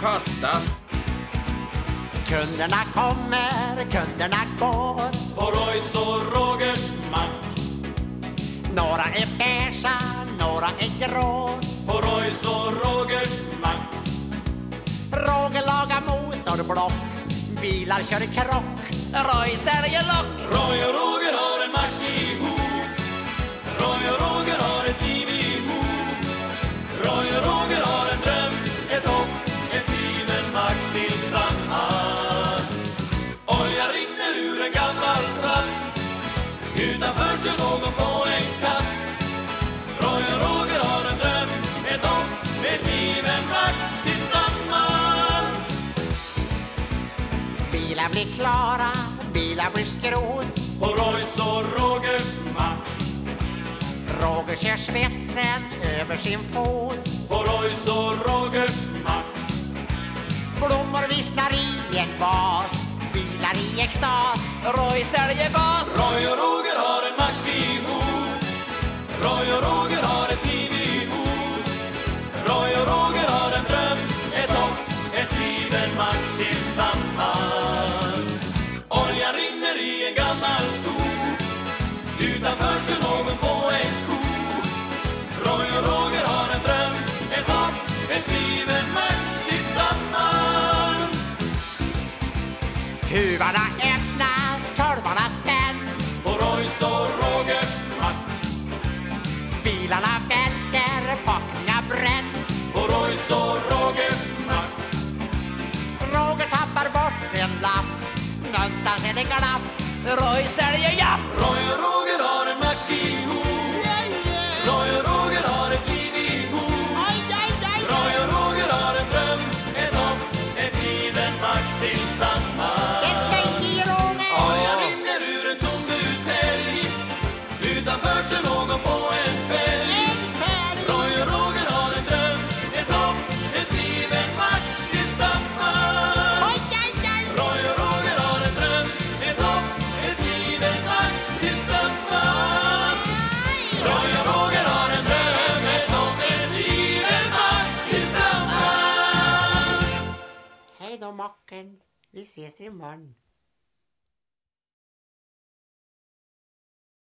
kasta. Kunderna kommer, kunderna går. På Roys och Rogers mack. Några är beiga, några är grå. På Roys och Rogers mack. Roger lagar motorblock. Bilar kör krock. Roy säljer lock. Roy, Roy. Utanför kör någon på en katt. Roy och Roger har en dröm, ett hopp, ett liv, en mack tillsammans. Bilar blir klara, bilar blir skrot. På Roys och Rogers mack. Roger kör svetsen över sin fot. Bilar i extas. Roy säljer gas. Roy och Roger har Huvarna öppnas, korvarna spänns. På Roys och Rogers mack. Bilarna välter, packningar bränns. På Roys och Rogers mack. Roger tappar bort en lapp. Någonstans är det glapp. Roy tillsammans. Vi ses imorgon.